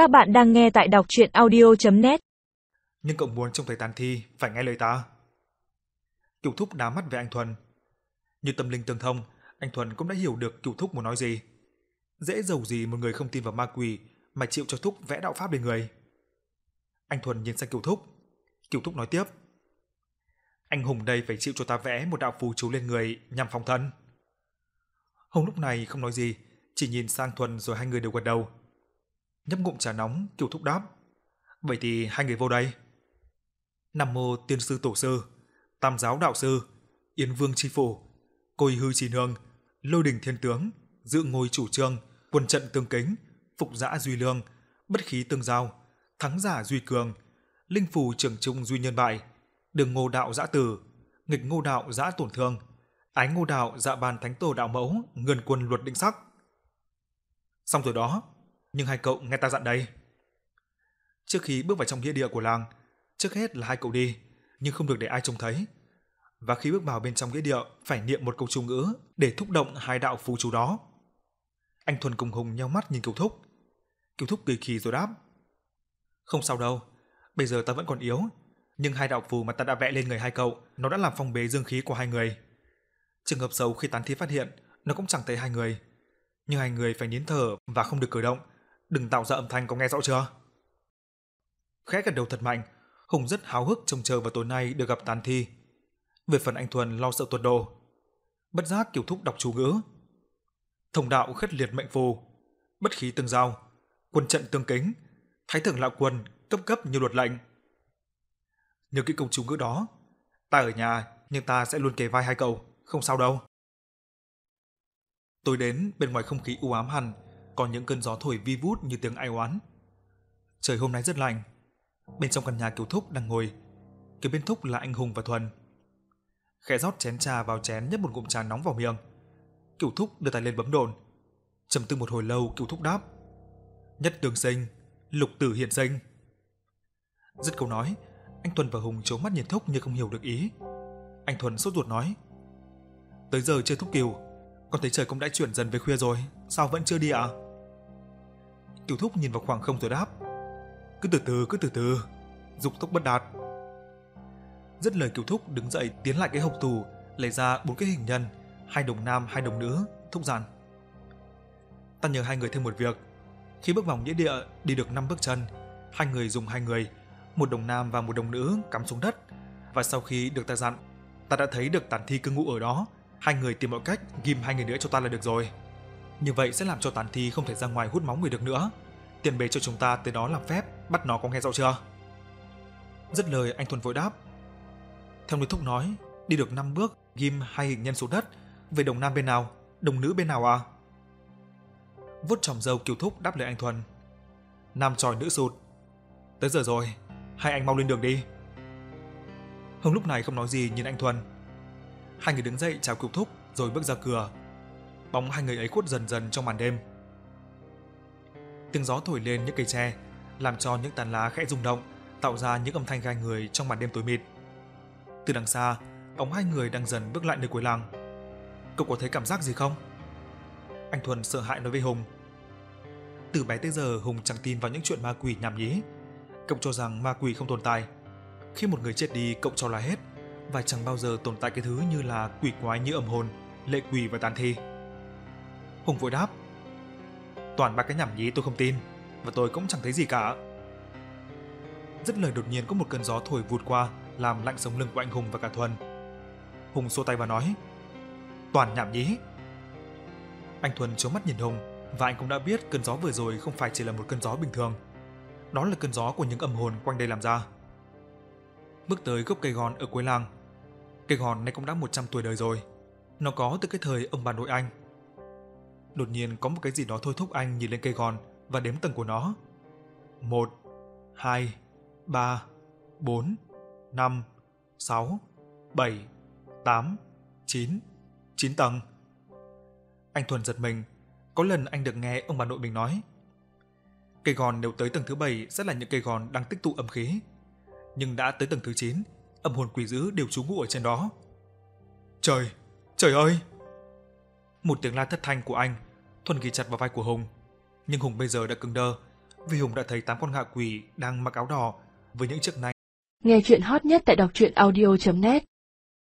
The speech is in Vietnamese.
Các bạn đang nghe tại đọc chuyện audio.net Nhưng cậu muốn trông thấy tàn thi, phải nghe lời ta. Cửu Thúc đá mắt về anh Thuần. Như tâm linh tương thông, anh Thuần cũng đã hiểu được Cửu Thúc muốn nói gì. Dễ dầu gì một người không tin vào ma quỷ mà chịu cho Thúc vẽ đạo pháp lên người. Anh Thuần nhìn sang Cửu Thúc. Cửu Thúc nói tiếp. Anh Hùng đây phải chịu cho ta vẽ một đạo phù chú lên người nhằm phòng thân. Hùng lúc này không nói gì, chỉ nhìn sang Thuần rồi hai người đều gật đầu. Nhấp ngụm trà nóng, Cửu Thúc đáp. Vậy thì hai người vô đây. Nam mô tiên sư tổ sư, tam giáo đạo sư, yến vương chi phủ, côi hư trì nương, lôi đình thiên tướng, dự ngôi chủ trương, quân trận tương kính, phục giã duy lương, bất khí tương giao, thắng giả duy cường, linh phù trưởng trung duy nhân bại, đường ngô đạo giã tử, nghịch ngô đạo giã tổn thương, ái ngô đạo dạ bàn thánh tổ đạo mẫu, ngân quân luật định sắc. Xong rồi đó, nhưng hai cậu nghe ta dặn đây. Trước khi bước vào trong nghĩa địa của làng, trước hết là hai cậu đi, nhưng không được để ai trông thấy. Và khi bước vào bên trong nghĩa địa, phải niệm một câu chú ngữ để thúc động hai đạo phù chú đó. Anh Thuần cùng Hùng nheo mắt nhìn Kiều Thúc. Kiều Thúc kỳ kỳ rồi đáp. Không sao đâu, bây giờ ta vẫn còn yếu, nhưng hai đạo phù mà ta đã vẽ lên người hai cậu, nó đã làm phong bế dương khí của hai người. Trường hợp xấu khi tán thi phát hiện, nó cũng chẳng thấy hai người. Nhưng hai người phải nín thở và không được cử động, đừng tạo ra âm thanh có nghe rõ chưa? Khẽ gật đầu thật mạnh, Hùng rất háo hức trông chờ vào tối nay được gặp tán thi. Về phần anh Thuần lo sợ tuột đồ. Bất giác kiểu thúc đọc chú ngữ. Thông đạo khất liệt mệnh phù, bất khí tương giao, quân trận tương kính, thái thượng lão quân cấp cấp như luật lệnh. Nhớ kỹ công chú ngữ đó, ta ở nhà nhưng ta sẽ luôn kề vai hai cậu, không sao đâu. Tôi đến bên ngoài không khí u ám hẳn, còn những cơn gió thổi vi vút như tiếng ai oán. Trời hôm nay rất lạnh. Bên trong căn nhà Kiều Thúc đang ngồi, kế bên Thúc là anh Hùng và Thuần. Khẽ rót chén trà vào chén nhấp một ngụm trà nóng vào miệng. Kiều Thúc đưa tay lên bấm đồn. Trầm tư một hồi lâu Kiều Thúc đáp: "Nhất đường sinh, lục tử hiện sinh." Dứt câu nói, anh Thuần và Hùng trố mắt nhìn Thúc như không hiểu được ý. Anh Thuần sốt ruột nói: "Tới giờ chưa Thúc Kiều, con thấy trời cũng đã chuyển dần về khuya rồi, sao vẫn chưa đi ạ?" À? Kiều Thúc nhìn vào khoảng không rồi đáp: "Cứ từ từ, cứ từ từ, dục tốc bất đạt." Dứt lời Kiều Thúc đứng dậy tiến lại cái hộc tù lấy ra bốn cái hình nhân, hai đồng nam, hai đồng nữ, thúc dặn: "Ta nhờ hai người thêm một việc, khi bước vào nghĩa địa đi được năm bước chân, hai người dùng hai người, một đồng nam và một đồng nữ cắm xuống đất, và sau khi được ta dặn, ta đã thấy được tàn thi cư ngụ ở đó, hai người tìm mọi cách ghim hai người nữa cho ta là được rồi." Như vậy sẽ làm cho tàn thi không thể ra ngoài hút máu người được nữa. Tiền bề cho chúng ta tới đó làm phép, bắt nó có nghe rõ chưa? rất lời anh Thuần vội đáp. Theo người thúc nói, đi được 5 bước, ghim hai hình nhân xuống đất, về đồng nam bên nào, đồng nữ bên nào à? Vuốt tròm dâu kiều thúc đáp lời anh Thuần. Nam tròi nữ sụt. Tới giờ rồi, hai anh mau lên đường đi. Hồng lúc này không nói gì nhìn anh Thuần. Hai người đứng dậy chào kiều thúc rồi bước ra cửa bóng hai người ấy khuất dần dần trong màn đêm. Tiếng gió thổi lên những cây tre, làm cho những tàn lá khẽ rung động, tạo ra những âm thanh gai người trong màn đêm tối mịt. Từ đằng xa, bóng hai người đang dần bước lại nơi cuối làng. Cậu có thấy cảm giác gì không? Anh Thuần sợ hãi nói với Hùng. Từ bé tới giờ Hùng chẳng tin vào những chuyện ma quỷ nhảm nhí. Cậu cho rằng ma quỷ không tồn tại. Khi một người chết đi cậu cho là hết và chẳng bao giờ tồn tại cái thứ như là quỷ quái như âm hồn, lệ quỷ và tàn thi. Hùng vội đáp. Toàn ba cái nhảm nhí tôi không tin, và tôi cũng chẳng thấy gì cả. Dứt lời đột nhiên có một cơn gió thổi vụt qua, làm lạnh sống lưng của anh Hùng và cả Thuần. Hùng xô tay và nói, Toàn nhảm nhí. Anh Thuần trố mắt nhìn Hùng, và anh cũng đã biết cơn gió vừa rồi không phải chỉ là một cơn gió bình thường. Đó là cơn gió của những âm hồn quanh đây làm ra. Bước tới gốc cây gòn ở cuối làng. Cây gòn này cũng đã 100 tuổi đời rồi. Nó có từ cái thời ông bà nội anh Đột nhiên có một cái gì đó thôi thúc anh nhìn lên cây gòn và đếm tầng của nó. Một, hai, ba, bốn, năm, sáu, bảy, tám, chín, chín tầng. Anh Thuần giật mình, có lần anh được nghe ông bà nội mình nói. Cây gòn nếu tới tầng thứ bảy sẽ là những cây gòn đang tích tụ âm khí. Nhưng đã tới tầng thứ 9, âm hồn quỷ dữ đều trú ngụ ở trên đó. Trời, trời ơi! Một tiếng la thất thanh của anh Thuần ghi chặt vào vai của Hùng, nhưng Hùng bây giờ đã cứng đơ, vì Hùng đã thấy tám con ngạ quỷ đang mặc áo đỏ với những chiếc nanh. Nghe chuyện hot nhất tại đọc truyện audio.net